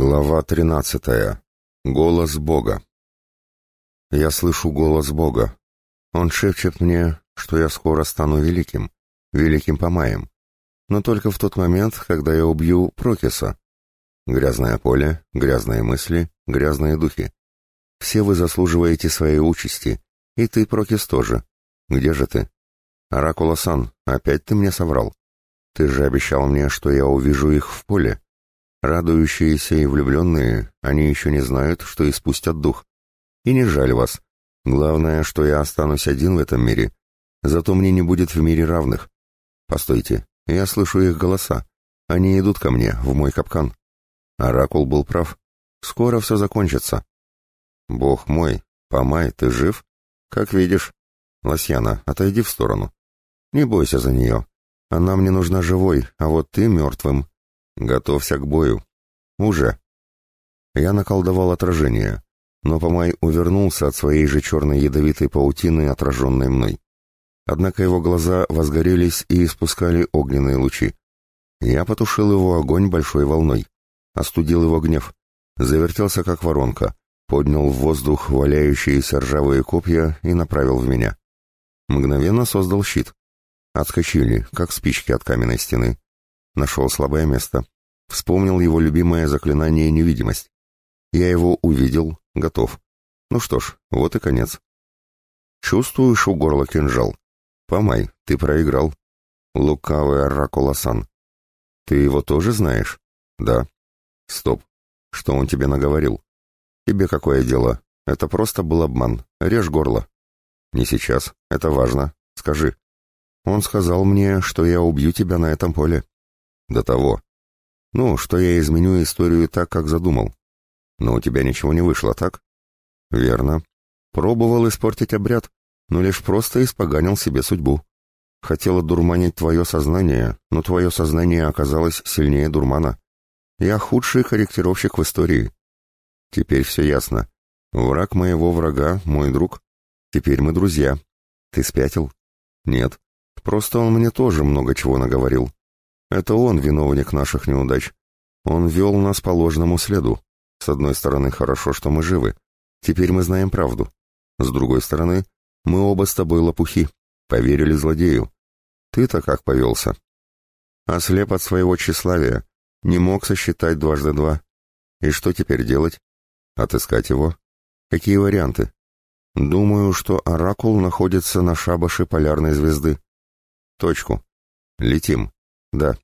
Глава 13. Голос Бога. Я слышу голос Бога. Он шепчет мне, что я скоро стану великим, великим Помаем. Но только в тот момент, когда я убью Прокиса. Грязное поле, грязные мысли, грязные духи. Все вы заслуживаете своей участи, и ты, Прокис, тоже. Где же ты? Оракула-сан, опять ты мне соврал. Ты же обещал мне, что я увижу их в поле. Радующиеся и влюбленные, они еще не знают, что испустят дух. И не жаль вас. Главное, что я останусь один в этом мире. Зато мне не будет в мире равных. Постойте, я слышу их голоса. Они идут ко мне, в мой капкан. Оракул был прав. Скоро все закончится. Бог мой, Помай, ты жив? Как видишь. Лосьяна, отойди в сторону. Не бойся за нее. Она мне нужна живой, а вот ты мертвым. «Готовься к бою». «Уже». Я наколдовал отражение, но Помай увернулся от своей же черной ядовитой паутины, отраженной мной. Однако его глаза возгорелись и испускали огненные лучи. Я потушил его огонь большой волной, остудил его гнев, завертелся как воронка, поднял в воздух валяющиеся ржавые копья и направил в меня. Мгновенно создал щит. Отскочили, как спички от каменной стены. Нашел слабое место. Вспомнил его любимое заклинание «Невидимость». Я его увидел, готов. Ну что ж, вот и конец. Чувствуешь у горла кинжал? Помай, ты проиграл. Лукавый Оракула-сан. Ты его тоже знаешь? Да. Стоп. Что он тебе наговорил? Тебе какое дело? Это просто был обман. Режь горло. Не сейчас. Это важно. Скажи. Он сказал мне, что я убью тебя на этом поле. До того. Ну, что я изменю историю так, как задумал. Но у тебя ничего не вышло, так? Верно. Пробовал испортить обряд, но лишь просто испоганил себе судьбу. Хотел дурманить твое сознание, но твое сознание оказалось сильнее дурмана. Я худший корректировщик в истории. Теперь все ясно. Враг моего врага — мой друг. Теперь мы друзья. Ты спятил? Нет. Просто он мне тоже много чего наговорил. Это он виновник наших неудач. Он вел нас по ложному следу. С одной стороны, хорошо, что мы живы. Теперь мы знаем правду. С другой стороны, мы оба с тобой лопухи. Поверили злодею. Ты-то как повелся? Ослеп от своего тщеславия. Не мог сосчитать дважды два. И что теперь делать? Отыскать его? Какие варианты? Думаю, что Оракул находится на шабаше полярной звезды. Точку. Летим. Да.